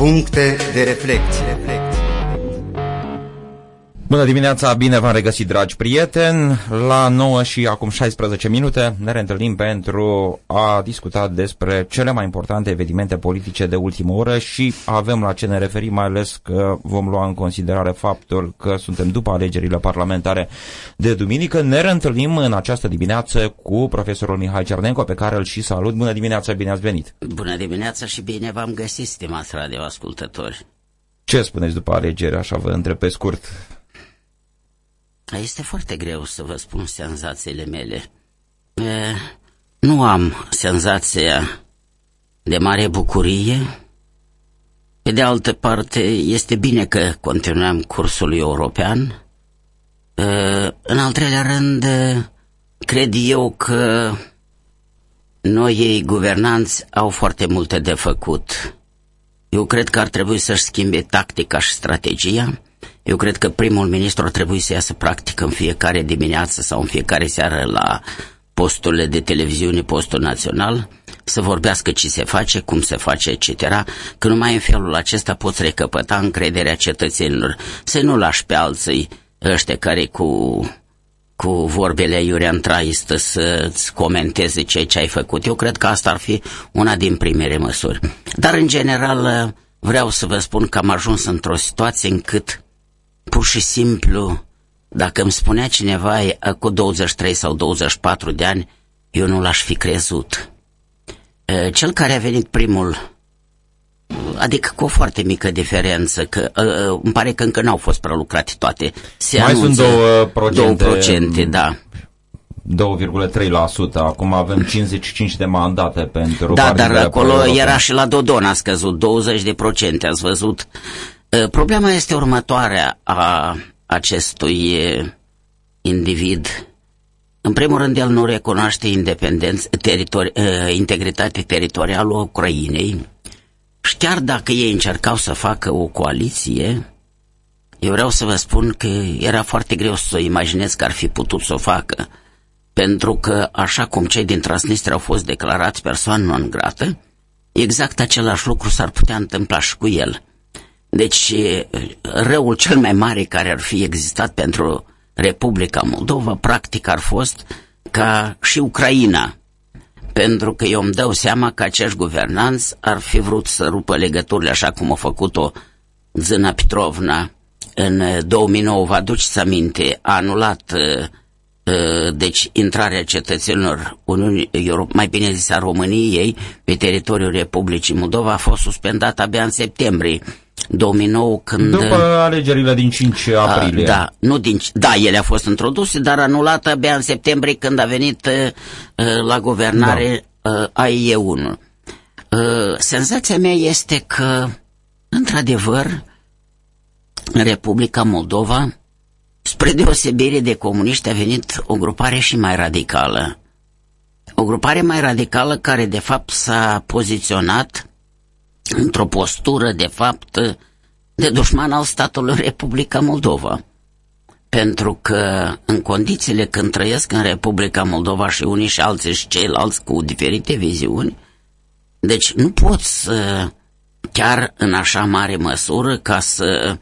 Puncte de reflecție. Bună dimineața, bine v-am regăsit, dragi prieteni. La 9 și acum 16 minute ne reîntâlnim pentru a discuta despre cele mai importante evenimente politice de ultimă oră și avem la ce ne referim, mai ales că vom lua în considerare faptul că suntem după alegerile parlamentare de duminică. Ne reîntâlnim în această dimineață cu profesorul Mihai Cernenco, pe care îl și salut. Bună dimineața, bine ați venit! Bună dimineața și bine v-am găsit, stimați radioascultători! Ce spuneți după alegeri, așa vă întreb pe scurt? Este foarte greu să vă spun senzațiile mele. E, nu am senzația de mare bucurie. Pe de altă parte, este bine că continuăm cursul european. E, în al treilea rând, cred eu că noi, ei guvernanți, au foarte multe de făcut. Eu cred că ar trebui să-și schimbe tactica și strategia eu cred că primul ministru ar trebui să iasă practic în fiecare dimineață sau în fiecare seară la posturile de televiziune, postul național, să vorbească ce se face, cum se face, etc., că numai în felul acesta poți recăpăta încrederea cetățenilor, să nu lași pe alții ăștia care cu, cu vorbele iurean traistă să-ți comenteze ceea ce ai făcut. Eu cred că asta ar fi una din primele măsuri. Dar, în general, vreau să vă spun că am ajuns într-o situație încât pur și simplu, dacă îmi spunea cineva cu 23 sau 24 de ani, eu nu l-aș fi crezut. Cel care a venit primul, adică cu o foarte mică diferență, că îmi pare că încă n-au fost prelucrate toate. Se Mai sunt două procente. 2 procente, da. 2,3%. Acum avem 55 de mandate pentru Da, dar acolo era și la Dodon a scăzut 20 de procente, ați văzut. Problema este următoarea a acestui individ. În primul rând, el nu recunoaște independență, teritori, integritate teritorială a Ucrainei și chiar dacă ei încercau să facă o coaliție, eu vreau să vă spun că era foarte greu să o imaginez că ar fi putut să o facă, pentru că, așa cum cei din Transnistria au fost declarați persoană non grată, exact același lucru s-ar putea întâmpla și cu el. Deci, răul cel mai mare care ar fi existat pentru Republica Moldova, practic, ar fost ca și Ucraina. Pentru că eu îmi dau seama că acești guvernanți ar fi vrut să rupă legăturile așa cum a făcut-o Zâna Petrovna în 2009, vă aduceți aminte, a anulat deci intrarea cetățenilor Uniunii Europe, mai bine zis a României pe teritoriul Republicii Moldova a fost suspendată abia în septembrie 2009 când... După alegerile din 5 aprilie. A, da, nu din, da, ele au fost introduse, dar anulată abia în septembrie când a venit uh, la guvernare da. uh, AIE1. Uh, senzația mea este că, într-adevăr, în Republica Moldova, spre deosebire de comuniști, a venit o grupare și mai radicală. O grupare mai radicală care, de fapt, s-a poziționat într-o postură, de fapt, de dușman al statului Republica Moldova. Pentru că în condițiile când trăiesc în Republica Moldova și unii și alții și ceilalți cu diferite viziuni, deci nu poți să, chiar în așa mare măsură ca să,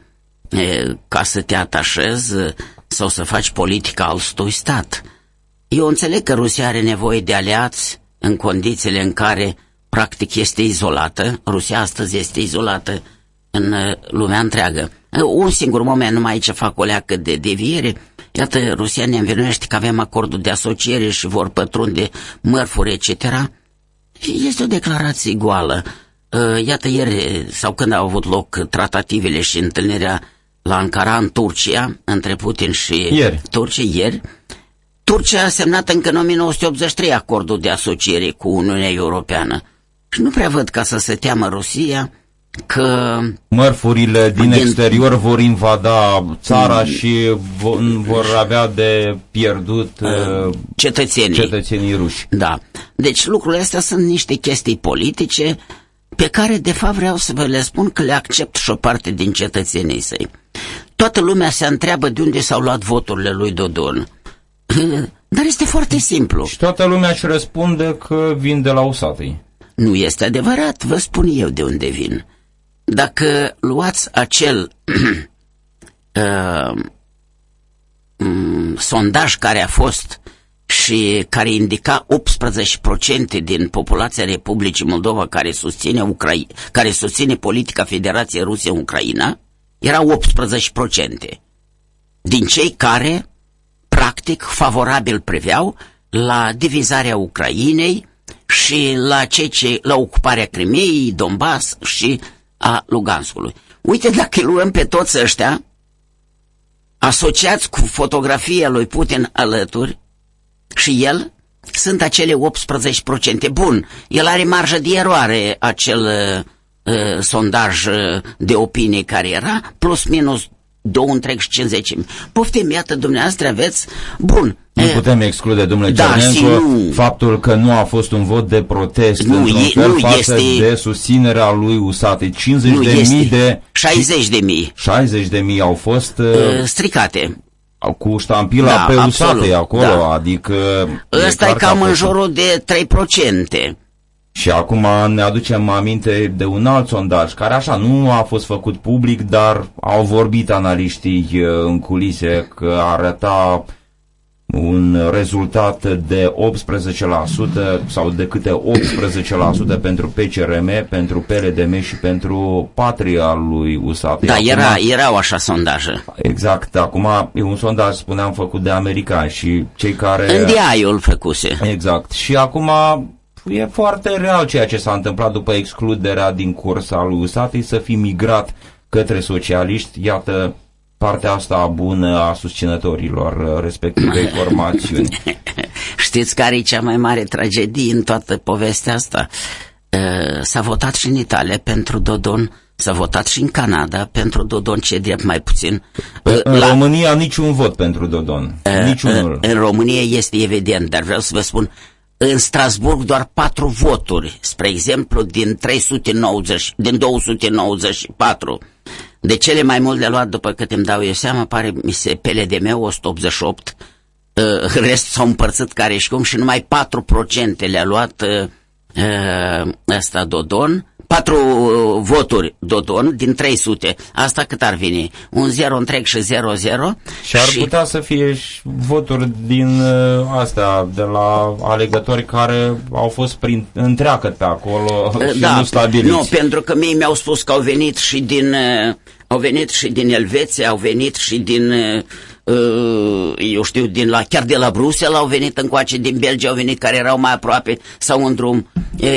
ca să te atașezi sau să faci politica altui stat. Eu înțeleg că Rusia are nevoie de aliați în condițiile în care practic este izolată, Rusia astăzi este izolată în uh, lumea întreagă. Uh, un singur moment numai aici fac o leacă de deviere. Iată, Rusia ne învinuiește că avem acordul de asociere și vor pătrunde mărfuri, etc. Este o declarație goală. Uh, iată, ieri sau când au avut loc tratativele și întâlnirea la Ankara, în Turcia, între Putin și ieri. Turcia, ieri, Turcia a semnat încă în 1983 acordul de asociere cu Uniunea Europeană. Și nu prea văd ca să se teamă Rusia că... Mărfurile din, din exterior vor invada țara mm. și vor avea de pierdut uh, cetățenii. cetățenii ruși. Da. Deci lucrurile astea sunt niște chestii politice pe care de fapt vreau să vă le spun că le accept și o parte din cetățenii săi. Toată lumea se întreabă de unde s-au luat voturile lui Dodon. Dar este foarte simplu. Și toată lumea își răspunde că vin de la usatăi. Nu este adevărat, vă spun eu de unde vin. dacă luați acel uh, um, sondaj care a fost și care indica 18% din populația Republicii Moldova care susține, Ucrai care susține politica Federației Rusia-Ucraina, era 18% din cei care, practic, favorabil preveau la divizarea Ucrainei și la, cei ce, la ocuparea Crimeei, Donbass și a Luganskului. Uite, dacă îi luăm pe toți ăștia, asociați cu fotografia lui Putin alături, și el, sunt acele 18%. Bun, el are marjă de eroare acel uh, uh, sondaj uh, de opinie care era, plus minus două întreg și 50. Poftim, iată, dumneavoastră aveți, bun. Nu putem exclude, domnule da, Cernenco, nu, faptul că nu a fost un vot de protest nu, într-un fel nu față este, de susținerea lui Usate. 50 nu de este, mii de... 60 de mii. 60 de mii au fost... Uh, stricate cu ștampila da, pe usate acolo, da. adică... Ăsta e, e cam în jurul de 3%. Și acum ne aducem aminte de un alt sondaj, care așa nu a fost făcut public, dar au vorbit analiștii uh, în culise că arăta un rezultat de 18% sau de câte 18% pentru PCRM, pentru PLDM și pentru Patria lui USAT. Da, acum, era, erau așa sondaje. Exact, acum e un sondaj, spuneam, făcut de americani și cei care... În diaiul făcuse. Exact. Și acum e foarte real ceea ce s-a întâmplat după excluderea din cursa lui USAT să fi migrat către socialiști, iată partea asta bună a susținătorilor uh, respectivei formațiuni. Știți care e cea mai mare tragedie în toată povestea asta? Uh, s-a votat și în Italia pentru Dodon, s-a votat și în Canada pentru Dodon, ce drept mai puțin. Uh, în La... România niciun vot pentru Dodon, niciunul. În România este evident, dar vreau să vă spun, în Strasburg doar patru voturi, spre exemplu, din 390, din 294 de cele mai mult de luat, după cât îmi dau eu seama, pare, mi se pele de meu 188, uh, rest s-au împărțit care și cum și numai 4% le-a luat uh, uh, ăsta Dodon, 4 uh, voturi Dodon din 300. Asta cât ar veni? Un 0 întreg și 0-0. Și ar și... putea să fie și voturi din uh, astea, de la alegători care au fost prin întreagă pe acolo uh, și da, nu stabiliți. Nu, pentru că mie mi-au spus că au venit și din... Uh, au venit și din Elveția, au venit și din, uh, eu știu, din la, chiar de la Bruxelles au venit încoace, din Belgia au venit care erau mai aproape sau în drum.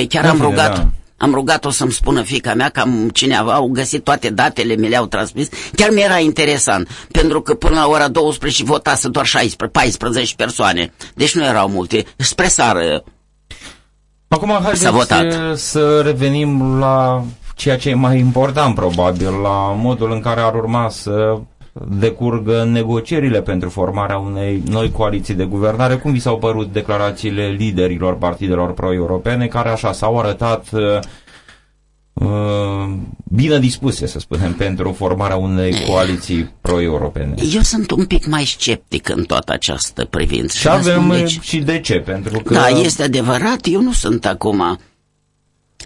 chiar am rugat, da. Am rugat-o să-mi spună fica mea că cineva au găsit toate datele, mi le-au transmis. Chiar mi-era interesant, pentru că până la ora 12 votase doar 16, 14 persoane. Deci nu erau multe. Spre sară Acum haideți votat. să revenim la ceea ce e mai important probabil, la modul în care ar urma să decurgă negocierile pentru formarea unei noi coaliții de guvernare. Cum vi s-au părut declarațiile liderilor partidelor pro-europene care așa s-au arătat uh, uh, bine dispuse, să spunem, pentru formarea unei coaliții pro-europene? Eu sunt un pic mai sceptic în toată această privință. Și avem deci... și de ce, pentru că... Da, este adevărat, eu nu sunt acum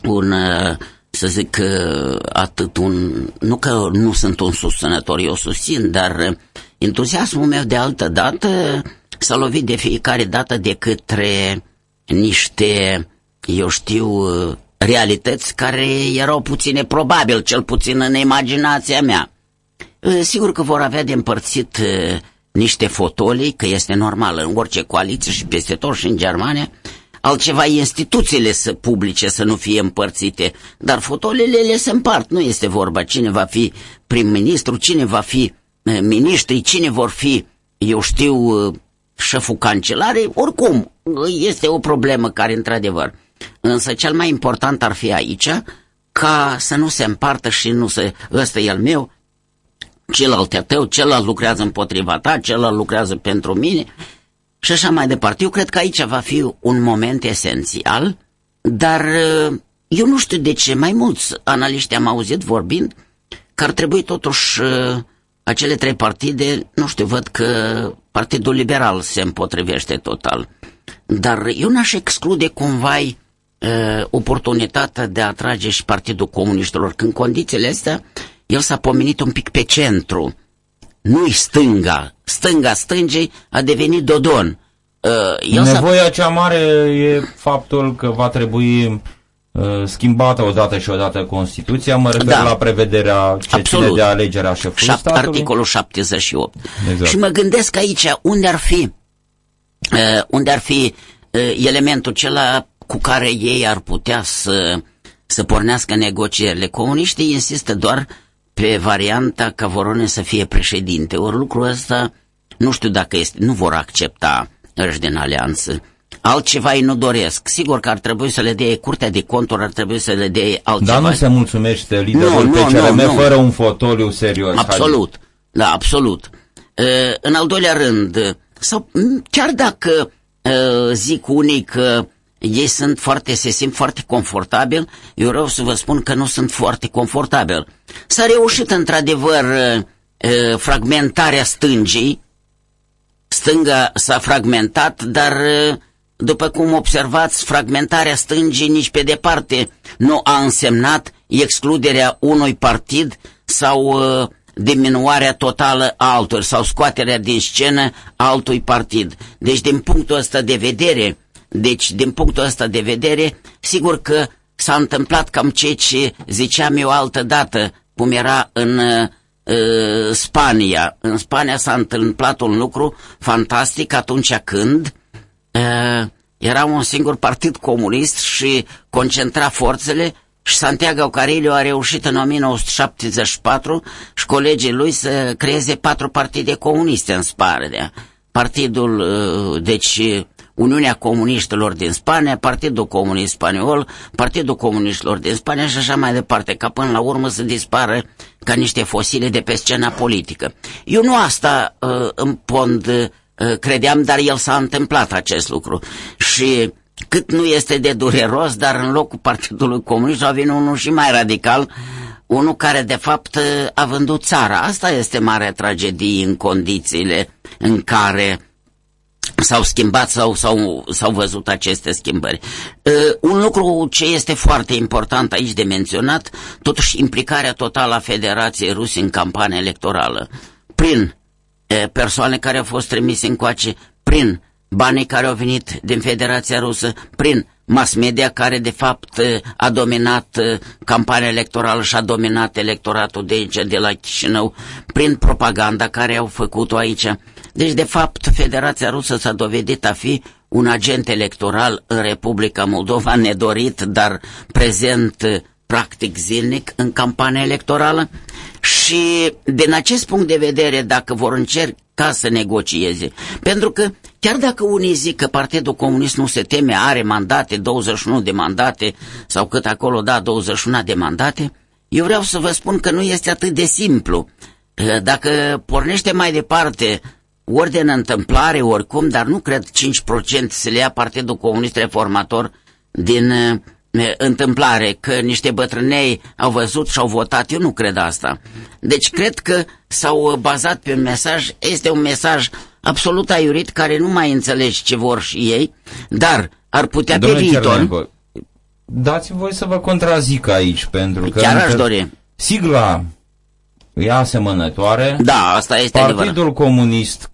un... Uh, să zic că atât un, nu că nu sunt un susținător, eu susțin, dar entuziasmul meu de altă dată s-a lovit de fiecare dată de către niște, eu știu, realități care erau puține probabil, cel puțin în imaginația mea. Sigur că vor avea de împărțit niște fotolii, că este normal în orice coaliție și peste tot și în Germania, altceva instituțiile să publice, să nu fie împărțite, dar fotolele le se împart, nu este vorba. Cine va fi prim-ministru, cine va fi eh, ministri, cine vor fi, eu știu, eh, șeful cancelarei, oricum, este o problemă care, într-adevăr, însă cel mai important ar fi aici ca să nu se împartă și nu se, ăsta e al meu, celălalt e tău, celălalt lucrează împotriva ta, celălalt lucrează pentru mine, și așa mai departe. Eu cred că aici va fi un moment esențial, dar uh, eu nu știu de ce mai mulți analiști am auzit vorbind că ar trebui totuși uh, acele trei partide, nu știu, văd că Partidul Liberal se împotrivește total. Dar eu n-aș exclude cumva uh, oportunitatea de a atrage și Partidul Comuniștilor. Când condițiile astea, el s-a pomenit un pic pe centru. Nu-i stânga. Stânga stângii a devenit Dodon. Uh, el Nevoia cea mare e faptul că va trebui uh, schimbată odată și odată Constituția, mă refer da. la prevederea ce Absolut. ține de alegerea șefului Șap- statului. Articolul 78. Exact. Și mă gândesc aici unde ar fi uh, unde ar fi uh, elementul acela cu care ei ar putea să, să pornească negocierile. Comuniștii insistă doar pe varianta ca Voronin să fie președinte. Ori lucrul ăsta nu știu dacă este, nu vor accepta ăștia din alianță. Altceva ei nu doresc. Sigur că ar trebui să le dea curtea de conturi, ar trebui să le dea altceva. Dar nu se mulțumește liderul nu, PCRM nu, nu, fără un fotoliu serios. Absolut, hai. da, absolut. în al doilea rând, sau chiar dacă zic unii că ei sunt foarte, se simt foarte confortabil, eu vreau să vă spun că nu sunt foarte confortabil. S-a reușit într-adevăr fragmentarea stângii, stânga s-a fragmentat, dar după cum observați, fragmentarea stângii nici pe departe nu a însemnat excluderea unui partid sau uh, diminuarea totală a altor sau scoaterea din scenă altui partid. Deci din punctul ăsta de vedere, deci din punctul ăsta de vedere, sigur că s-a întâmplat cam ceea ce ziceam eu altă dată, cum era în uh, uh, Spania. În Spania s-a întâmplat un lucru fantastic atunci când uh, era un singur partid comunist și concentra forțele și Santiago Carillo a reușit în 1974 și colegii lui să creeze patru partide comuniste în Spania. Partidul, uh, deci Uniunea Comuniștilor din Spania, Partidul Comunist Spaniol, Partidul Comuniștilor din Spania și așa mai departe, ca până la urmă să dispară ca niște fosile de pe scena politică. Eu nu asta uh, îmi pond uh, credeam, dar el s-a întâmplat acest lucru. Și cât nu este de dureros, dar în locul Partidului Comunist a venit unul și mai radical, unul care de fapt a vândut țara. Asta este mare tragedie în condițiile în care s-au schimbat sau s-au văzut aceste schimbări. Uh, un lucru ce este foarte important aici de menționat, totuși implicarea totală a Federației Ruse în campania electorală, prin uh, persoane care au fost trimise încoace, prin banii care au venit din Federația Rusă, prin mass media care de fapt a dominat campania electorală și a dominat electoratul de aici, de la Chișinău, prin propaganda care au făcut-o aici. Deci, de fapt, Federația Rusă s-a dovedit a fi un agent electoral în Republica Moldova, nedorit, dar prezent practic zilnic în campania electorală și din acest punct de vedere, dacă vor încerca să negocieze, pentru că chiar dacă unii zic că Partidul Comunist nu se teme, are mandate, 21 de mandate sau cât acolo, da, 21 de mandate, eu vreau să vă spun că nu este atât de simplu. Dacă pornește mai departe ori de întâmplare, oricum, dar nu cred 5% să le ia Partidul Comunist Reformator din uh, întâmplare, că niște bătrânei au văzut și au votat, eu nu cred asta. Deci cred că s-au bazat pe un mesaj, este un mesaj absolut aiurit, care nu mai înțelegi ce vor și ei, dar ar putea Domnule pe viitor... Dați-mi voi să vă contrazic aici, pentru că... Chiar aș dori. Sigla e asemănătoare. Da, asta este Partidul adevărat. Comunist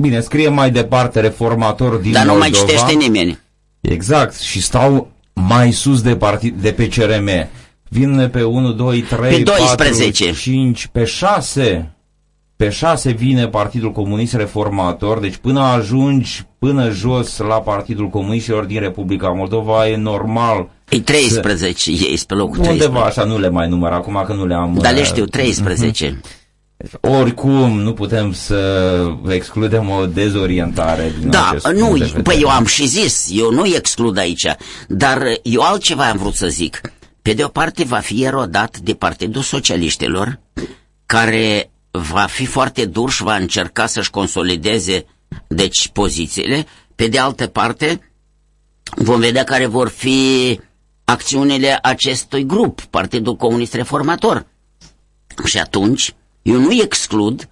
Bine, scrie mai departe reformator din Dar nu Moldova. mai citește nimeni. Exact, și stau mai sus de, partid, de pe CRM. Vin pe 1, 2, 3, pe 12. 4, 5, pe 6. Pe 6 vine Partidul Comunist Reformator, deci până ajungi până jos la Partidul Comunistilor din Republica Moldova e normal E 13 să... ei pe locul 13. Undeva așa, nu le mai număr acum că nu le am... Dar le știu, 13. Uh-huh. Oricum, nu putem să excludem o dezorientare din Da, acest nu, păi eu am și zis, eu nu exclud aici, dar eu altceva am vrut să zic. Pe de o parte va fi erodat de Partidul Socialiștilor, care va fi foarte dur și va încerca să-și consolideze deci pozițiile. Pe de altă parte, vom vedea care vor fi acțiunile acestui grup, Partidul Comunist Reformator. Și atunci, eu nu exclud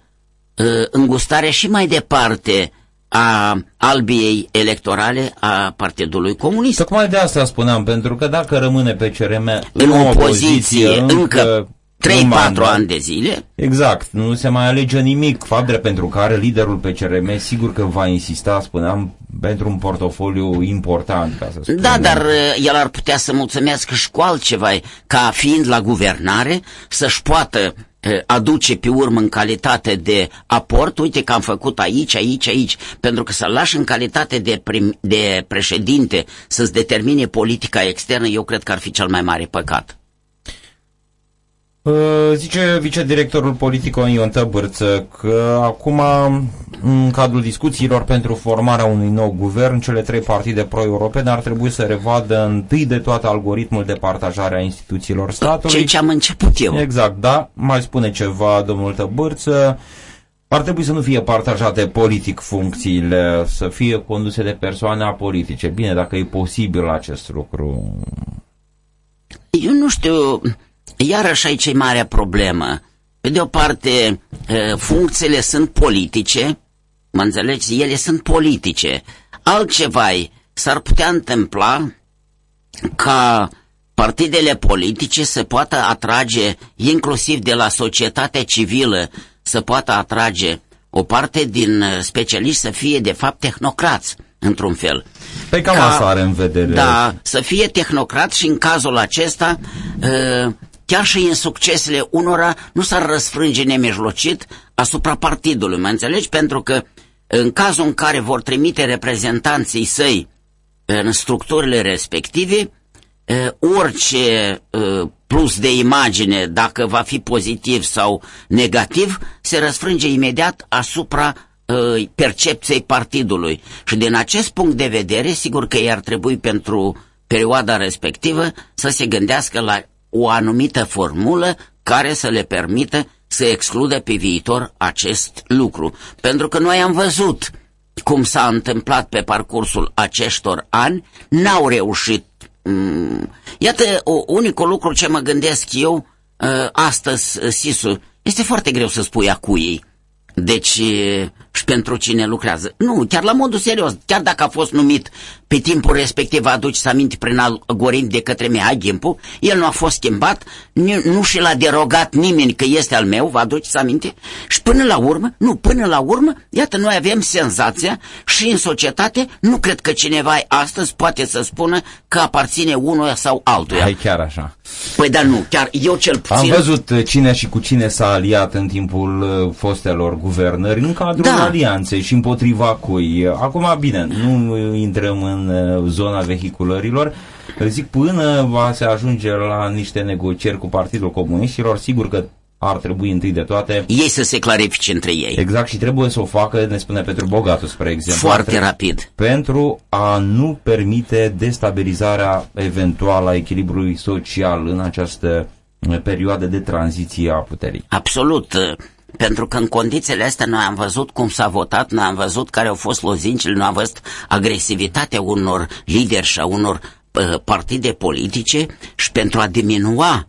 uh, îngustarea și mai departe a albiei electorale a Partidului Comunist. Tocmai de asta spuneam, pentru că dacă rămâne pe CRM în, în opoziție, opoziție încă, încă 3-4 ani de zile. Exact, nu se mai alege nimic, fapt pentru care liderul PCRM sigur că va insista, spuneam, pentru un portofoliu important, ca să spunem. Da, dar uh, el ar putea să mulțumească și cu altceva, ca fiind la guvernare, să-și poată uh, aduce pe urmă în calitate de aport, uite că am făcut aici, aici, aici, pentru că să-l lași în calitate de, prim, de președinte să-ți determine politica externă, eu cred că ar fi cel mai mare păcat. Zice vicedirectorul politic Ion Tăbârță că acum, în cadrul discuțiilor pentru formarea unui nou guvern, cele trei partide pro-europene ar trebui să revadă întâi de toate algoritmul de partajare a instituțiilor statului. Ceea ce am început eu. Exact, da. Mai spune ceva domnul Tăbârță. Ar trebui să nu fie partajate politic funcțiile, să fie conduse de persoane apolitice. Bine, dacă e posibil acest lucru. Eu nu știu iarăși aici e marea problemă. Pe de o parte, funcțiile sunt politice, mă înțelegi? Ele sunt politice. Altceva s-ar putea întâmpla ca partidele politice să poată atrage, inclusiv de la societatea civilă, să poată atrage o parte din specialiști să fie de fapt tehnocrați, într-un fel. Pe cam Ca, asta are în vedere. Da, să fie tehnocrat și în cazul acesta chiar și în succesele unora nu s-ar răsfrânge nemijlocit asupra partidului, mă înțelegi? Pentru că în cazul în care vor trimite reprezentanții săi în structurile respective, orice plus de imagine, dacă va fi pozitiv sau negativ, se răsfrânge imediat asupra percepției partidului. Și din acest punct de vedere, sigur că i-ar trebui pentru perioada respectivă să se gândească la o anumită formulă care să le permită să excludă pe viitor acest lucru. Pentru că noi am văzut cum s-a întâmplat pe parcursul acestor ani, n-au reușit. Mm, iată, o, unicul lucru ce mă gândesc eu ă, astăzi, Sisu, este foarte greu să spui a cui deci, și pentru cine lucrează. Nu, chiar la modul serios, chiar dacă a fost numit pe timpul respectiv, aduci să aminte prin algoritm de către Mihai Gimpu, el nu a fost schimbat, nu și l-a derogat nimeni că este al meu, vă aduci să aminte? Și până la urmă, nu, până la urmă, iată, noi avem senzația și în societate, nu cred că cineva astăzi poate să spună că aparține unuia sau altuia. Hai chiar așa. Păi dar nu, chiar eu cel puțin... Am văzut cine și cu cine s-a aliat în timpul uh, fostelor guvernări în cadrul da. Alianței și împotriva cui. Acum, bine, nu intrăm în uh, zona vehiculărilor, zic, până va se ajunge la niște negocieri cu Partidul Comuniștilor, sigur că ar trebui întâi de toate... Ei să se clarifice între ei. Exact, și trebuie să o facă, ne spune Petru Bogatu, spre exemplu. Foarte rapid. Pentru a nu permite destabilizarea eventuală a echilibrului social în această perioadă de tranziție a puterii. Absolut. Pentru că în condițiile astea noi am văzut cum s-a votat, noi am văzut care au fost lozincile, noi am văzut agresivitatea unor lideri și a unor uh, partide politice și pentru a diminua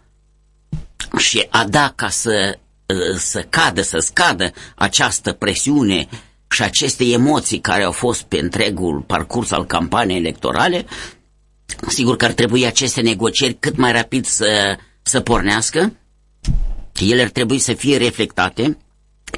și a da ca să, uh, să cadă, să scadă această presiune și aceste emoții care au fost pe întregul parcurs al campaniei electorale, sigur că ar trebui aceste negocieri cât mai rapid să, să pornească, ele ar trebui să fie reflectate,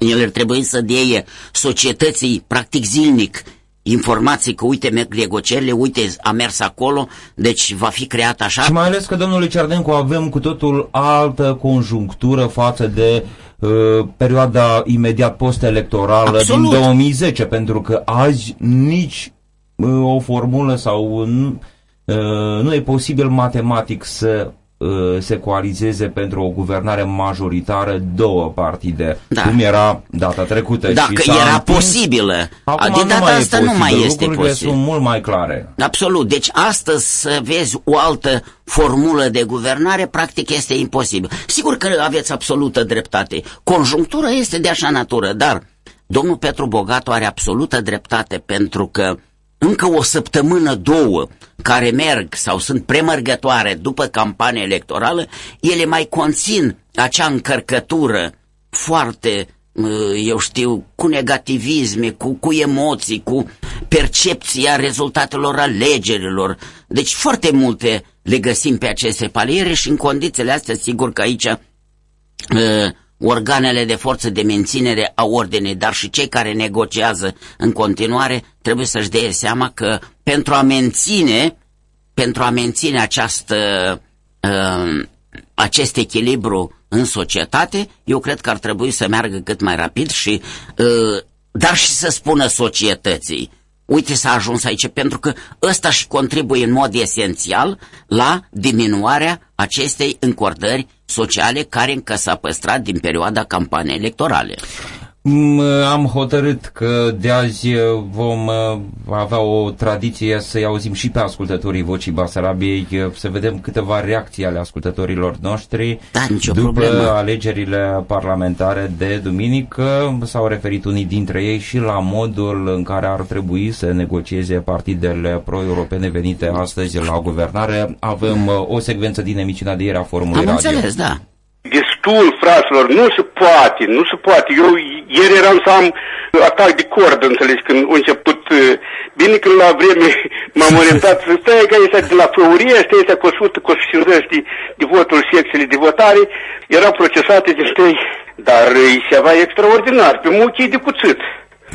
ele ar trebui să deie societății practic zilnic informații că uite merg negocierile, uite a mers acolo, deci va fi creat așa. Și mai ales că, domnule Cerdencu, avem cu totul altă conjunctură față de uh, perioada imediat post-electorală din 2010, pentru că azi nici uh, o formulă sau uh, nu e posibil matematic să Uh, se coalizeze pentru o guvernare majoritară două partide, da. cum era data trecută. Dacă și era întins, posibilă. Acum de data asta nu mai este posibil. sunt mult mai clare. Absolut. Deci astăzi să vezi o altă formulă de guvernare, practic este imposibil. Sigur că aveți absolută dreptate. Conjunctura este de așa natură, dar domnul Petru Bogatu are absolută dreptate pentru că încă o săptămână, două, care merg sau sunt premergătoare după campania electorală, ele mai conțin acea încărcătură foarte eu știu, cu negativisme, cu, cu emoții, cu percepția rezultatelor alegerilor. Deci foarte multe le găsim pe aceste paliere și în condițiile astea, sigur că aici organele de forță de menținere a ordinei, dar și cei care negociază în continuare, trebuie să-și dea seama că pentru a menține, pentru a menține această, uh, acest echilibru în societate, eu cred că ar trebui să meargă cât mai rapid și, uh, dar și să spună societății, uite s-a ajuns aici, pentru că ăsta și contribuie în mod esențial la diminuarea acestei încordări sociale care încă s-a păstrat din perioada campaniei electorale. Am hotărât că de azi vom uh, avea o tradiție să-i auzim și pe ascultătorii Vocii Basarabiei, uh, să vedem câteva reacții ale ascultătorilor noștri. Da, nicio După problemă. alegerile parlamentare de duminică, s-au referit unii dintre ei și la modul în care ar trebui să negocieze partidele pro-europene venite astăzi la guvernare. Avem uh, o secvență din emisiunea de ieri a Forumului Am Radio. înțeles, da. Destul, fraților, nu se poate, nu se poate. Eu ieri eram să am atac de cord, înțelegi, când a început. uh, Bine că la vreme m-am orientat să stai că este de la făurie, ăsta este cu 100, cu 150 de, de voturi secțiile de votare, erau procesate de stăi, dar e ceva extraordinar, pe muchii de cuțit.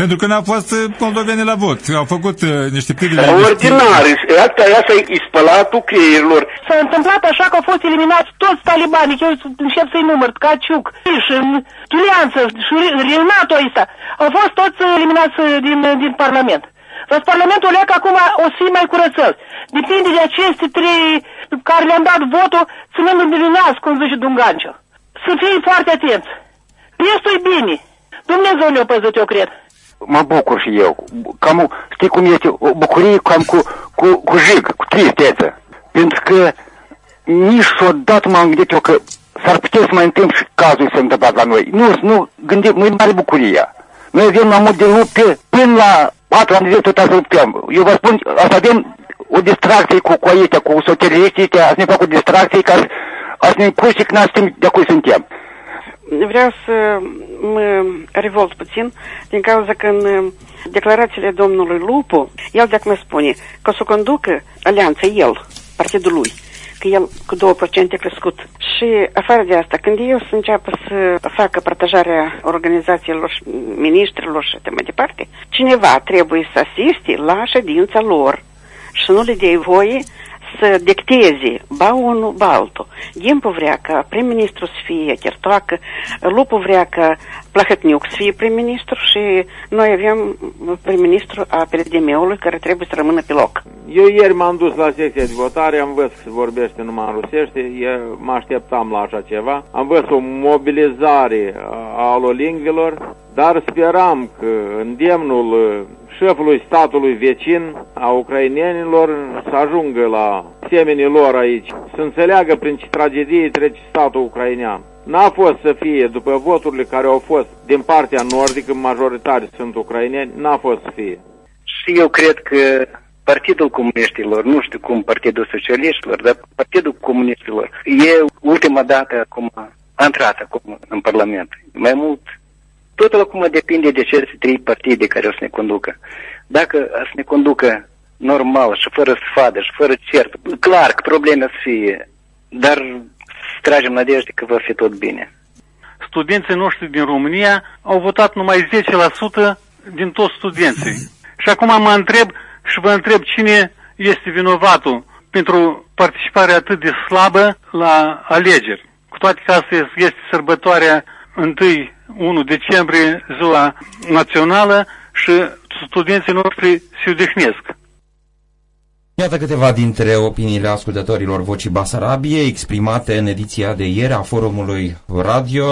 Pentru că n-au fost uh, moldoveni la vot. Au făcut uh, niște pilduri. Extraordinar, asta, asta e spălatul creierilor. S-a întâmplat așa că au fost eliminați toți talibanii, că eu încep să-i număr, Caciuc, și Tulianță, și Renato ăsta. Au fost toți eliminați din, din Parlament. Dar Parlamentul leacă acum o să fie mai curățel. Depinde de aceste trei care le-am dat votul, ținând în nas, cum zice Dunganciu. Să fie foarte atenți. Restul e bine. Dumnezeu ne-a păzit, eu cred. Mă bucur și eu. Cam, știi cum este, o bucurie cam cu, cu, cu jig, cu tristețe. Pentru că nici odată m-am gândit eu că s-ar putea să mai întâmple și cazul să întâmplat la noi. Nu, nu, gândim, nu e mare bucuria. Noi avem mai mult de lupte până la patru ani de zile tot să luptăm. Eu vă spun, asta avem o distracție cu, cu aici, cu soteriștii, să ne fac o distracție ca să, să ne încuși că n de acolo suntem. Vreau să mă revolt puțin din cauza că în declarațiile domnului Lupu, el de acum spune că o să conducă alianța el, partidul lui, că el cu 2% a crescut. Și afară de asta, când eu să înceapă să facă partajarea organizațiilor, și ministrilor și de mai departe, cineva trebuie să asiste la ședința lor și nu le dea voie să dicteze ba unul, ba altul. Gimpu vrea ca prim-ministru să fie Chertoacă, Lupu vrea ca Plahătniuc să fie prim-ministru și noi avem prim-ministru a PDM-ului care trebuie să rămână pe loc. Eu ieri m-am dus la secția de votare, am văzut că se vorbește numai în rusește, eu mă așteptam la așa ceva. Am văzut o mobilizare a alolingvilor, dar speram că îndemnul șefului statului vecin a ucrainenilor să ajungă la semenii lor aici, să înțeleagă prin ce tragedie trece statul ucrainean. N-a fost să fie, după voturile care au fost din partea nordică, majoritari sunt ucraineni, n-a fost să fie. Și eu cred că Partidul Comuniștilor, nu știu cum Partidul Socialiștilor, dar Partidul Comuniștilor e ultima dată acum a intrat acum în Parlament. Mai mult, totul acum depinde de aceste trei partide care o să ne conducă. Dacă o să ne conducă normal și fără sfadă și fără cert, clar că probleme să fie, dar să tragem nădejde că va fi tot bine. Studenții noștri din România au votat numai 10% din toți studenții. Și acum mă întreb și vă întreb cine este vinovatul pentru participarea atât de slabă la alegeri. Cu toate că astăzi este sărbătoarea 1, 1 decembrie, ziua națională și studenții noștri se odihnesc. Iată câteva dintre opiniile ascultătorilor Vocii Basarabie exprimate în ediția de ieri a forumului radio.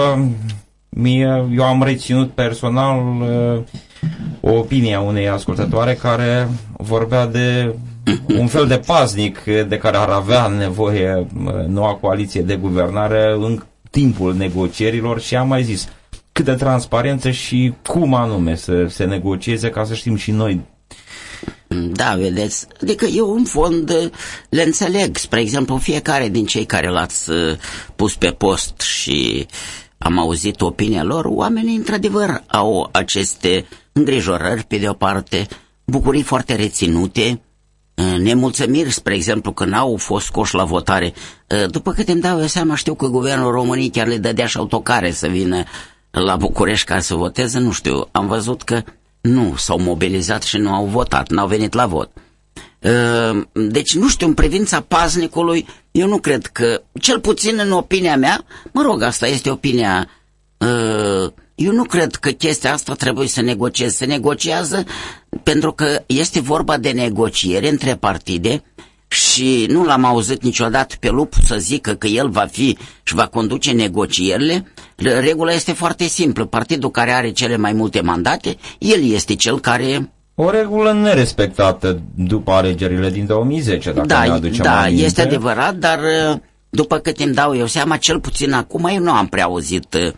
Mie, eu am reținut personal uh, o opinie a unei ascultătoare care vorbea de un fel de paznic de care ar avea nevoie uh, noua coaliție de guvernare în timpul negocierilor și am mai zis câtă transparență și cum anume să se negocieze ca să știm și noi. Da, vedeți, adică eu în fond le înțeleg, spre exemplu, fiecare din cei care l-ați pus pe post și am auzit opinia lor, oamenii într-adevăr au aceste îngrijorări, pe de o parte, bucurii foarte reținute, uh, nemulțumiri, spre exemplu, că n-au fost scoși la votare. Uh, după câte îmi dau eu seama, știu că guvernul României chiar le dădea și autocare să vină la București ca să voteze, nu știu, am văzut că nu s-au mobilizat și nu au votat, n-au venit la vot. Uh, deci, nu știu, în privința paznicului, eu nu cred că, cel puțin în opinia mea, mă rog, asta este opinia, uh, eu nu cred că chestia asta trebuie să negocieze. Se negociază pentru că este vorba de negociere între partide și nu l-am auzit niciodată pe lup să zică că el va fi și va conduce negocierile. Regula este foarte simplă. Partidul care are cele mai multe mandate, el este cel care o regulă nerespectată după alegerile din 2010, dacă da, ne aducem Da, aminte. este adevărat, dar uh, după cât îmi dau eu seama, cel puțin acum eu nu am prea auzit uh,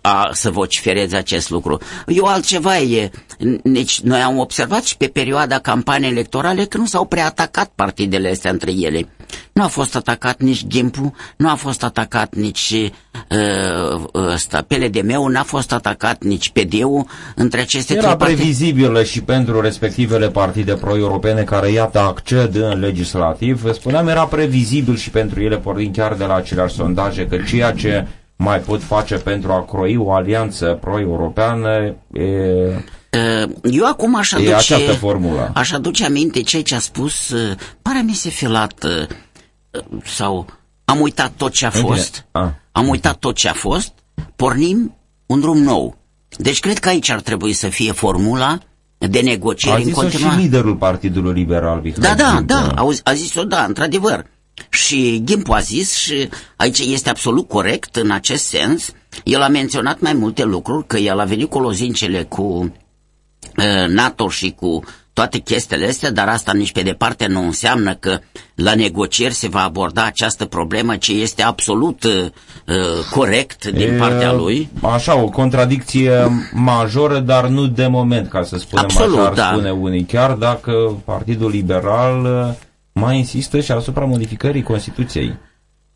a, să vocifereze acest lucru. Eu altceva e, deci noi am observat și pe perioada campaniei electorale că nu s-au prea atacat partidele astea între ele. Nu a fost atacat nici Gimpu, nu a fost atacat nici uh, ăsta, PLDM-ul, n-a fost atacat nici PD-ul, între aceste Era trei partide. previzibilă și pentru respectivele partide pro-europene care, iată, acced în legislativ. Spuneam, era previzibil și pentru ele, pornind chiar de la aceleași sondaje, că ceea ce mai pot face pentru a croi o alianță pro-europeană e... Eu acum aș E aduce, această formulă. aș aduce aminte ceea ce a spus, uh, pare mi se filat, uh, sau am uitat tot ce a În fost, fine, a. am uitat tot ce a fost, pornim un drum nou. Deci cred că aici ar trebui să fie formula de A negocieri în zis-o și continuare. liderul Partidului Liberal, Mihai Da, da, Gimpu. da, auzi, a zis-o, da, într-adevăr. Și Gimpu a zis și aici este absolut corect în acest sens. El a menționat mai multe lucruri, că el a venit cu lozincele cu uh, NATO și cu toate chestiile astea, dar asta nici pe departe nu înseamnă că la negocieri se va aborda această problemă, ce este absolut uh, corect din E, partea lui. Așa, o contradicție majoră, dar nu de moment, ca să spunem Absolut, așa, ar da. spune unii. Chiar dacă Partidul Liberal uh, mai insistă și asupra modificării Constituției,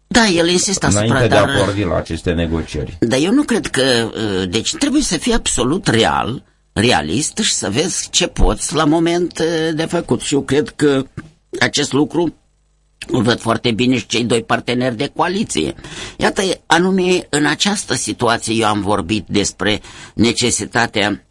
Da, el insistă asupra, înainte de dar... a porni la aceste negocieri. Dar eu nu cred că... uh, Deci trebuie să fii absolut real, realist și să vezi ce poți la moment uh, de făcut. Și eu cred că acest lucru îl văd foarte bine și cei doi parteneri de coaliție. Iată, anume, în această situație eu am vorbit despre necesitatea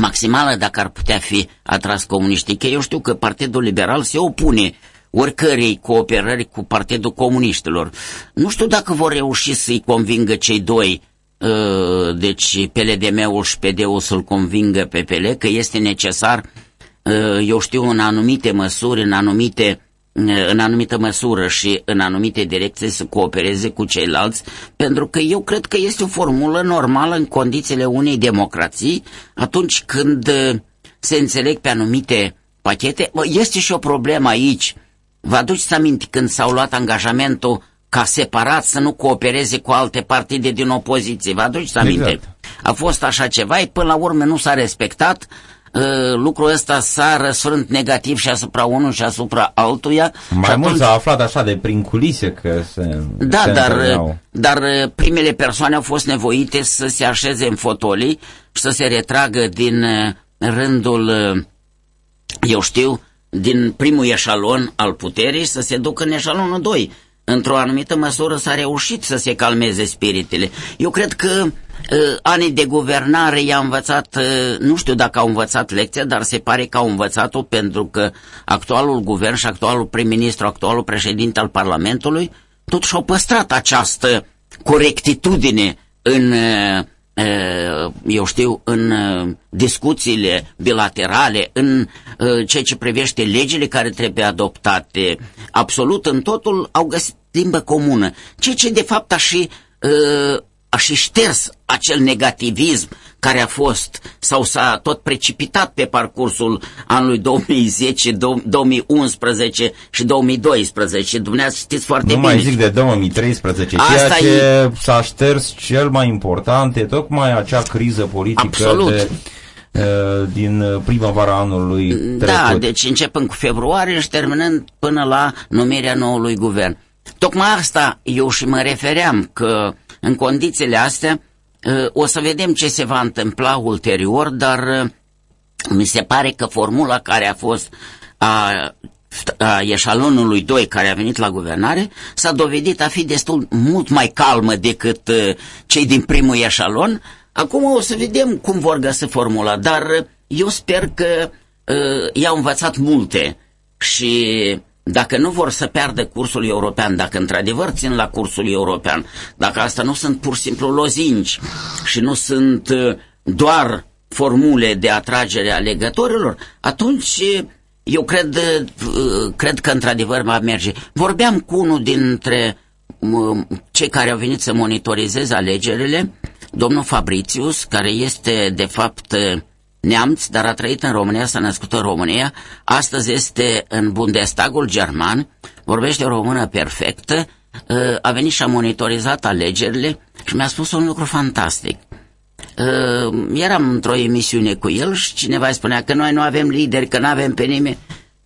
maximală dacă ar putea fi atras comuniștii, că eu știu că Partidul Liberal se opune oricărei cooperări cu Partidul Comuniștilor. Nu știu dacă vor reuși să-i convingă cei doi, uh, deci PLDM-ul și PD-ul să-l convingă pe PL, că este necesar, uh, eu știu, în anumite măsuri, în anumite în anumită măsură și în anumite direcții să coopereze cu ceilalți, pentru că eu cred că este o formulă normală în condițiile unei democrații, atunci când uh, se înțeleg pe anumite pachete. Bă, Este și o problemă aici. Vă aduceți aminte când s-au luat angajamentul ca separat să nu coopereze cu alte partide din opoziție. Vă aduceți aminte? Exact. A fost așa ceva, până la urmă nu s-a respectat. Uh, lucrul ăsta s-a răsfrânt negativ și asupra unul și asupra altuia. și Mai mult atunci- s-a aflat așa de prin culise că se, da, se dar, întâlneau. dar uh, primele persoane au fost nevoite să se așeze în fotolii și să se retragă din uh, rândul, uh, eu știu, din primul eșalon al puterii și să se ducă în eșalonul 2. Într-o anumită măsură s-a reușit să se calmeze spiritele. Eu cred că uh, anii de guvernare i-a învățat, uh, nu știu dacă au învățat lecția, dar se pare că au învățat-o pentru că actualul guvern și actualul prim-ministru, actualul președinte al Parlamentului, totuși au păstrat această corectitudine în, uh, uh, eu știu, în uh, discuțiile bilaterale, în uh, ceea ce privește legile care trebuie adoptate. Absolut, în totul au găsit limbă comună. Ceea ce de fapt a și, uh, aș și șters acel negativism care a fost sau s-a tot precipitat pe parcursul anului 2010, dou- 2011 și 2012. Dumneavoastră știți foarte Nu bine. mai zic de 2013, ceea Asta ce e- s-a șters cel mai important e tocmai acea criză politică Absolut. de, uh, din primăvara anului Da, trecut. deci începând cu februarie și terminând până la numirea noului guvern. Tocmai asta eu și mă refeream că în condițiile astea uh, o să vedem ce se va întâmpla ulterior, dar uh, mi se pare că formula care a fost a, a eșalonului 2 care a venit la guvernare s-a dovedit a fi destul mult mai calmă decât uh, cei din primul eșalon. Acum o să vedem cum vor găsi formula, dar uh, eu sper că uh, i-au învățat multe și dacă nu vor să piardă cursul european, dacă într-adevăr țin la cursul european, dacă asta nu sunt pur și simplu lozinci și nu sunt uh, doar formule de atragere a legătorilor, atunci eu cred, uh, cred că într-adevăr va merge. Vorbeam cu unul dintre uh, cei care au venit să monitorizeze alegerile, domnul Fabricius, care este de fapt neamț, dar a trăit în România, s-a născut în România, astăzi este în Bundestagul german, vorbește română perfectă, uh, a venit și a monitorizat alegerile și mi-a spus un lucru fantastic. Uh, eram într-o emisiune cu el și cineva îi spunea că noi nu avem lideri, că nu avem pe nimeni.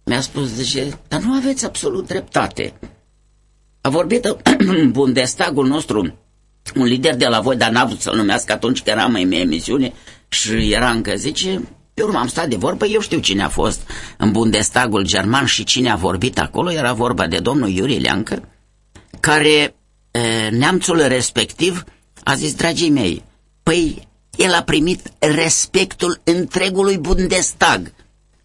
Mi-a spus, zice, dar nu aveți absolut dreptate. A vorbit în Bundestagul nostru un lider de la voi, dar n-a vrut să-l numească atunci că eram în emisiune și era încă, zice, pe urmă am stat de vorbă, eu știu cine a fost în Bundestagul german și cine a vorbit acolo, era vorba de domnul Iuri Leancă, care neamțul respectiv a zis, dragii mei, păi el a primit respectul întregului Bundestag,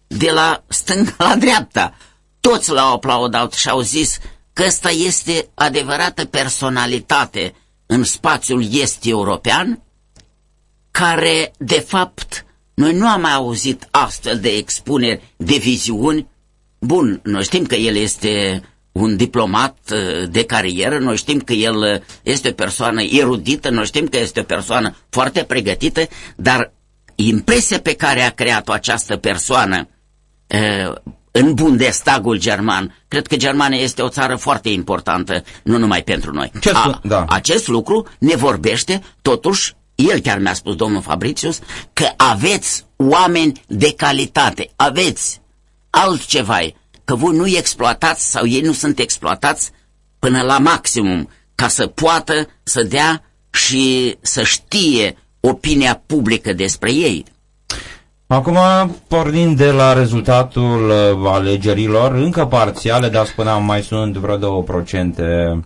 de la stânga la dreapta. Toți l-au aplaudat și au zis că ăsta este adevărată personalitate în spațiul est european, care, de fapt, noi nu am mai auzit astfel de expuneri, de viziuni. Bun, noi știm că el este un diplomat uh, de carieră, noi știm că el uh, este o persoană erudită, noi știm că este o persoană foarte pregătită, dar impresia pe care a creat-o această persoană uh, în Bundestagul german, cred că Germania este o țară foarte importantă, nu numai pentru noi. Ce a, da. Acest lucru ne vorbește totuși el chiar mi-a spus, domnul Fabricius, că aveți oameni de calitate, aveți altceva, că voi nu exploatați sau ei nu sunt exploatați până la maximum ca să poată să dea și să știe opinia publică despre ei. Acum, pornind de la rezultatul uh, alegerilor, încă parțiale, dar spuneam, mai sunt vreo 2%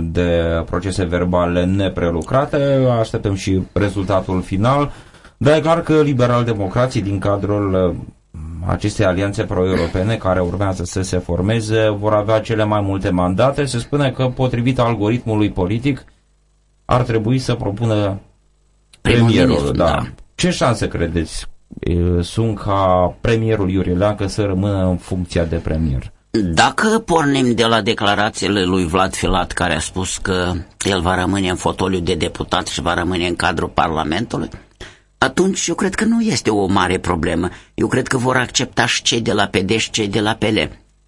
de procese verbale neprelucrate, așteptăm și rezultatul final, dar e clar că liberal-democrații din cadrul uh, acestei alianțe pro-europene care urmează să se formeze vor avea cele mai multe mandate. Se spune că potrivit algoritmului politic ar trebui să propună premierul. Da. da. Ce șanse credeți sunt ca premierul Iurie Leancă să rămână în funcția de premier? Dacă pornim de la declarațiile lui Vlad Filat, care a spus că el va rămâne în fotoliu de deputat și va rămâne în cadrul Parlamentului, atunci eu cred că nu este o mare problemă. Eu cred că vor accepta și cei de la PD și cei de la PL.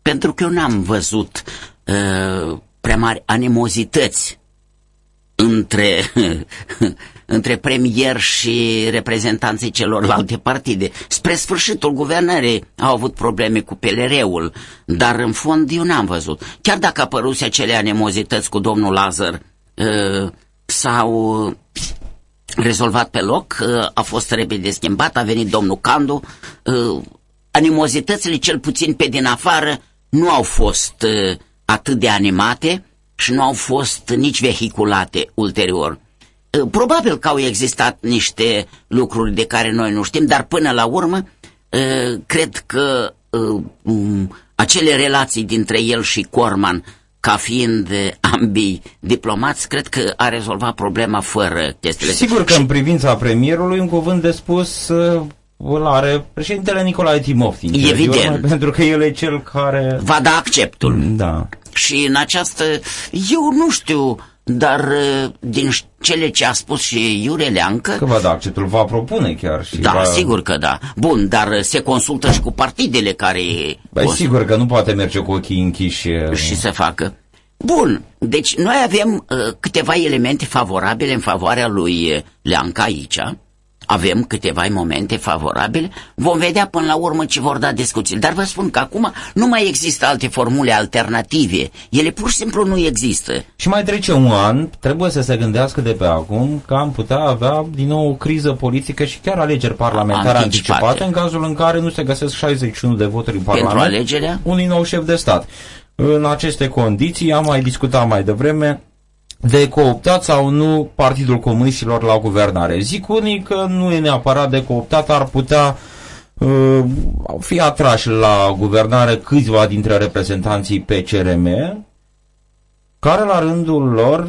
Pentru că eu n-am văzut uh, prea mari animozități între, între premier și reprezentanții celorlalte partide. Spre sfârșitul guvernării au avut probleme cu PLR-ul, dar în fond eu n-am văzut. Chiar dacă apăruse acele animozități cu domnul Lazar, uh, s-au rezolvat pe loc, uh, a fost repede schimbat, a venit domnul Candu, uh, animozitățile cel puțin pe din afară nu au fost atât de animate, și nu au fost nici vehiculate ulterior. Ă, probabil că au existat niște lucruri de care noi nu știm, dar până la urmă ă, cred că ă, acele relații dintre el și Corman ca fiind ambii diplomați, cred că a rezolvat problema fără chestiile. Sigur că și... în privința premierului un cuvânt de spus îl are președintele Nicolae Timov. Evident. Pentru că el e cel care... Va da acceptul. Da. Și în această, eu nu știu, dar uh, din cele ce a spus și Iure Leancă... Că va da acceptul, va propune chiar. Și da, va... sigur că da. Bun, dar se consultă și cu partidele care... Băi, sigur că nu poate merge cu ochii închiși. Uh, și să facă. Bun, deci noi avem uh, câteva elemente favorabile în favoarea lui Leanca aici. Avem câteva momente favorabile, vom vedea până la urmă ce vor da discuții. Dar vă spun că acum nu mai există alte formule alternative. Ele pur și simplu nu există. Și mai trece un an, trebuie să se gândească de pe acum că am putea avea din nou o criză politică și chiar alegeri parlamentare Anticipate. anticipate, în cazul în care nu se găsesc 61 de voturi în Pentru Parlament alegerea? unui nou șef de stat. În aceste condiții am mai discutat mai devreme de cooptat sau nu Partidul Comuniștilor la guvernare. Zic unii că nu e neapărat de cooptat, ar putea uh, fi atrași la guvernare câțiva dintre reprezentanții PCRM, care la rândul lor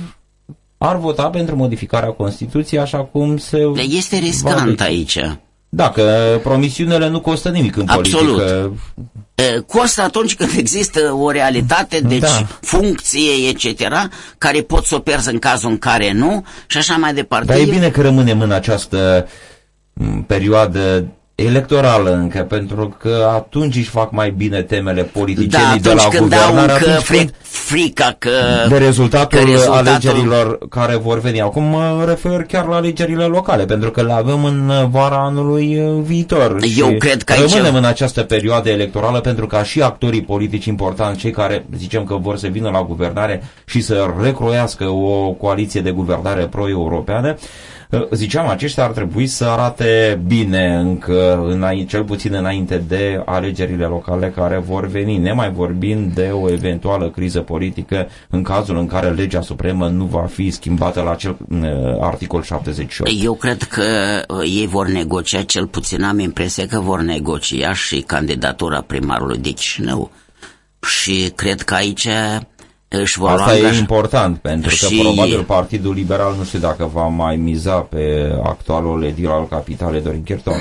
ar vota pentru modificarea Constituției așa cum se... Este va riscant decide. aici. Da, că promisiunile nu costă nimic în Absolut. politică. E, Costă atunci când există o realitate, deci Da. funcție, etc., care pot să o pierzi în cazul în care nu și așa mai departe. Dar e bine că rămânem în această m, perioadă electorală încă, pentru că atunci își fac mai bine temele da, politicienii de atunci la când au guvernare, încă atunci fri, când frica că... de rezultatul, că rezultatul- alegerilor care vor veni. Acum mă refer chiar la alegerile locale, pentru că le avem în uh, vara anului uh, viitor. Eu Și cred că aici- Rămânem în această perioadă electorală pentru ca și actorii politici importanți, cei care zicem că vor să vină la guvernare și să recroiască o coaliție de guvernare pro-europeană, uh, Ziceam, aceștia ar trebui să arate bine încă, înainte, cel puțin înainte de alegerile locale care vor veni, nemai vorbind de o eventuală criză politică în cazul în care legea supremă nu va fi schimbată la acel uh, articol 78. Eu cred că uh, ei vor negocia, cel puțin am impresia că vor negocia și candidatura primarului de Chișinău. Și cred că aici uh, își vor Asta lua e angaj- important, pentru că Și- probabil Partidul Liberal nu știu dacă va mai miza pe actualul edil al capitalei Dorin Chirtoc,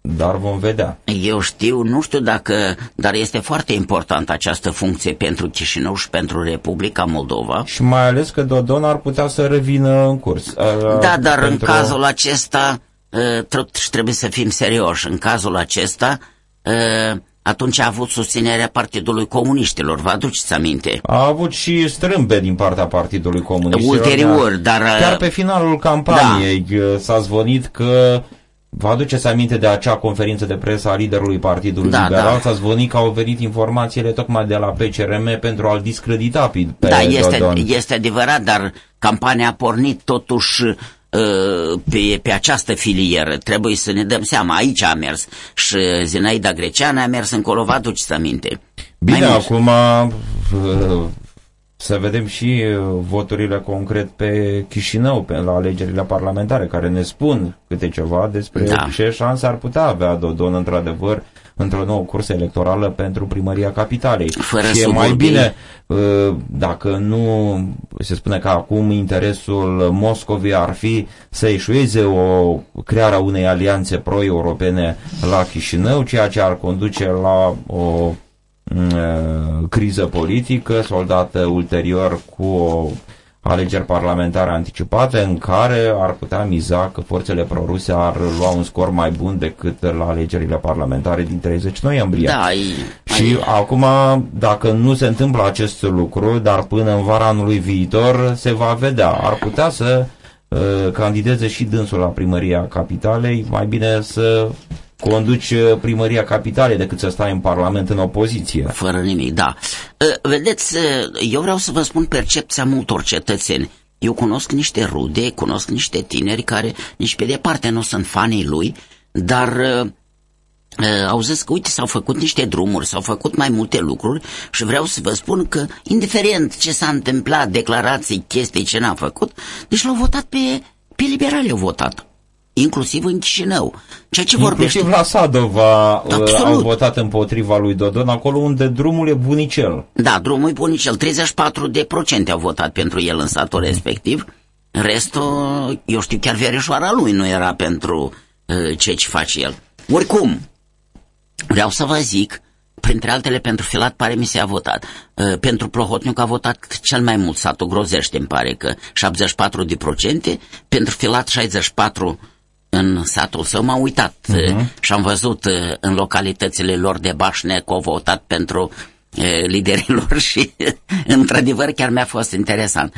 dar vom vedea. Eu știu, nu știu dacă, dar este foarte important această funcție pentru Chișinău și pentru Republica Moldova. Și mai ales că Dodon ar putea să revină în curs. Uh, Da, dar în pentru- cazul acesta uh, totuși trebuie să fim serioși. În cazul acesta uh, atunci a avut susținerea Partidului Comuniștilor, vă aduceți aminte? A avut și strâmbe din partea Partidului Comunist. Ulterior, dar, uh, Chiar pe finalul campaniei da. s-a zvonit că Vă aduceți aminte de acea conferință de presă a liderului Partidului Da, Liberal? da. S-a zvonit că au venit informațiile tocmai de la PCRM pentru a-l discredita pe, pe Da, este, Dodon. este adevărat, dar campania a pornit totuși uh, pe, pe această filieră. Trebuie să ne dăm seama. Aici a mers și Zinaida Greceană a mers încolo, vă aduceți aminte. Bine, Mai mult. acum uh, să vedem și uh, voturile concret pe Chișinău, pe, la alegerile parlamentare, care ne spun câte ceva despre Da. ce șanse ar putea avea Dodon, într-adevăr, într-o nouă cursă electorală pentru primăria capitalei. Fără și e să mai vorbim- bine, uh, dacă nu, se spune că acum interesul Moscovei ar fi să eșueze o crearea unei alianțe pro-europene la Chișinău, ceea ce ar conduce la o uh, criză politică, soldată ulterior cu o alegeri parlamentare anticipate în care ar putea miza că forțele proruse ar lua un scor mai bun decât la alegerile parlamentare din 30 noiembrie. Da, e, Și acum, dacă nu se întâmplă acest lucru, dar până în vara anului viitor se va vedea. Ar putea să uh, candideze și dânsul la primăria capitalei, mai bine să conduci uh, primăria capitalei decât să stai în parlament în opoziție. Fără nimic, da. Uh, Vedeți, uh, eu vreau să vă spun percepția multor cetățeni. Eu cunosc niște rude, cunosc niște tineri care nici pe departe nu sunt fanii lui, dar uh, uh, au zis că, uite, s-au făcut niște drumuri, s-au făcut mai multe lucruri și vreau să vă spun că, indiferent ce s-a întâmplat, declarații, chestii, ce n-a făcut, deci l-au votat pe, pe liberali, au votat. Inclusiv în Chișinău. Ceea ce vorbește... Inclusiv la Sadova uh, Absolut. au votat împotriva lui Dodon, acolo unde drumul e bunicel. Da, drumul e bunicel. 34 de procente au votat pentru el în satul respectiv. Restul, eu știu, chiar verișoara lui nu era pentru uh, ce ce face el. Oricum, vreau să vă zic, printre altele pentru Filat pare mi se a votat. Uh, pentru Prohotniuc a votat cel mai mult satul Grozește, îmi pare că 74 de procente, pentru Filat 64 în satul său m-am uitat uh, și am văzut uh, în localitățile lor de Bașne că au votat pentru liderilor și într-adevăr chiar mi-a fost interesant.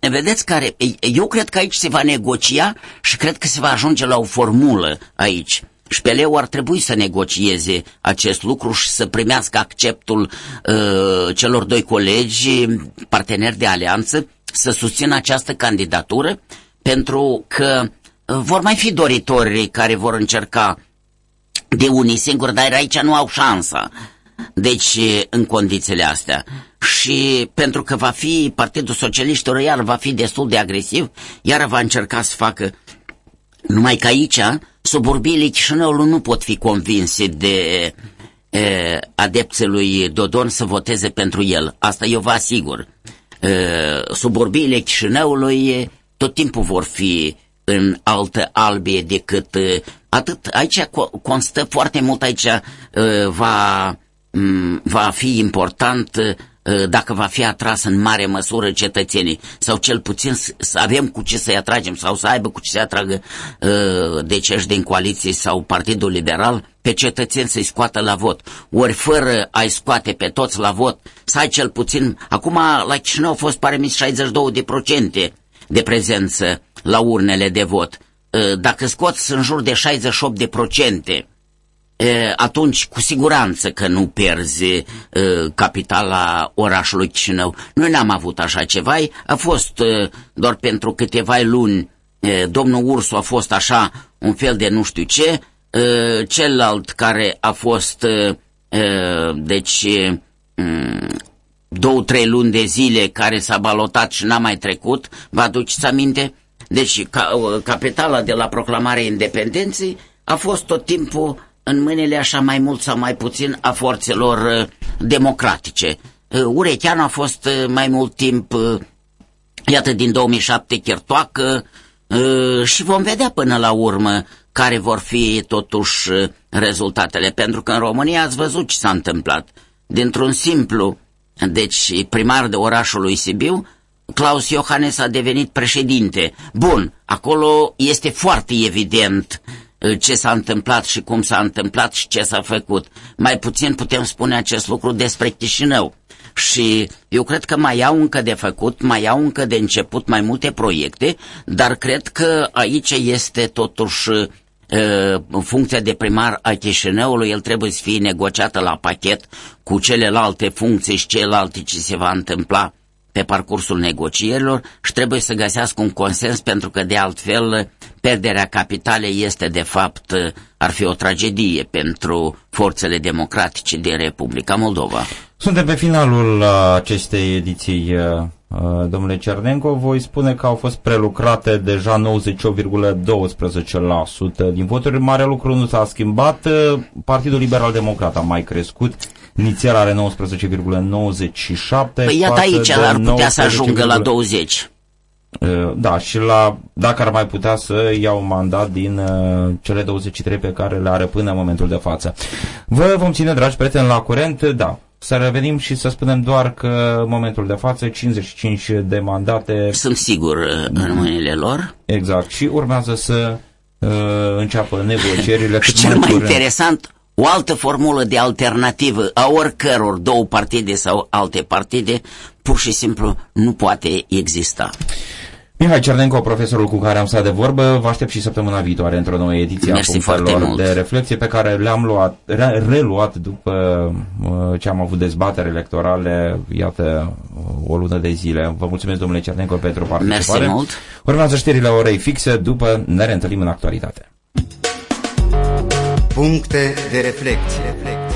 Vedeți care, eu cred că aici se va negocia și cred că se va ajunge la o formulă aici. Și PLU ar trebui să negocieze acest lucru și să primească acceptul uh, celor doi colegi, parteneri de alianță, să susțină această candidatură, pentru că vor mai fi doritori care vor încerca de unii singuri, dar aici nu au șansa. Deci, în condițiile astea. Și pentru că va fi Partidul Socialiștilor, iar va fi destul de agresiv, iar va încerca să facă numai că aici, suburbiile Chișinăului nu pot fi convinse de e, adepții lui Dodon să voteze pentru el. Asta eu vă asigur. E, suburbiile Chișinăului tot timpul vor fi în altă albie decât atât. Aici constă foarte mult, aici va, va fi important dacă va fi atras în mare măsură cetățenii sau cel puțin să avem cu ce să-i atragem sau să aibă cu ce să-i atragă deci ești din coaliție sau Partidul Liberal pe cetățeni să-i scoată la vot. Ori fără a-i scoate pe toți la vot, să ai cel puțin, acum la Chișinău au fost pare mi 62 de procente de prezență la urnele de vot. Dacă scoți în jur de 68 de procente, atunci cu siguranță că nu pierzi capitala orașului Chișinău. Noi n-am avut așa ceva, a fost doar pentru câteva luni domnul Ursu a fost așa un fel de nu știu ce, celălalt care a fost deci două, trei luni de zile care s-a balotat și n-a mai trecut, vă aduceți aminte? Deci ca, capitala de la proclamarea independenței a fost tot timpul în mâinile așa mai mult sau mai puțin a forțelor uh, democratice. Uh, Urecheanu a fost uh, mai mult timp, iată, din 2007 chertoacă și vom vedea până la urmă care vor fi totuși rezultatele, pentru că în România ați văzut ce s-a întâmplat. Dintr-un simplu, deci primar de orașului Sibiu, Claus Iohannes a devenit președinte. Bun, acolo este foarte evident uh, ce s-a întâmplat și cum s-a întâmplat și ce s-a făcut. Mai puțin putem spune acest lucru despre Chișinău. Și eu cred că mai au încă de făcut, mai au încă de început mai multe proiecte, dar cred că aici este totuși uh, în funcția de primar a Chișinăului, el trebuie să fie negociată la pachet cu celelalte funcții și celelalte ce se va întâmpla pe parcursul negocierilor și trebuie să găsească un consens pentru că de altfel pierderea capitalei este de fapt, ar fi o tragedie pentru forțele democratice din Republica Moldova. Suntem pe finalul acestei ediții domnule Cernenco, voi spune că au fost prelucrate deja 98,12% din voturi. Mare lucru nu s-a schimbat. Partidul Liberal Democrat a mai crescut. Inițial are 19,97. Păi iată aici ar putea să ajungă la 20. Da, și la, dacă ar mai putea să iau mandat din uh, cele 23 pe care le are până în momentul de față. Vă vom ține, dragi prieteni, la curent, da, să revenim și să spunem doar că în momentul de față 55 de mandate sunt sigur uh, în mâinile lor. Exact. Și urmează să uh, înceapă negocierile. și cel mai curent. interesant, o altă formulă de alternativă a oricăror două partide sau alte partide, pur și simplu nu poate exista. Mihai Cernenco, profesorul cu care am stat de vorbă, vă aștept și săptămâna viitoare într-o nouă ediție Mersi a punctelor de reflexie pe care le-am luat, re reluat după uh, ce am avut dezbatere electorale, iată, o lună de zile. Vă mulțumesc, domnule Cernenco, pentru participare. Mersi mult. Urmează știrile orei fixe, după ne reîntâlnim în actualitate. Puncte de reflexie.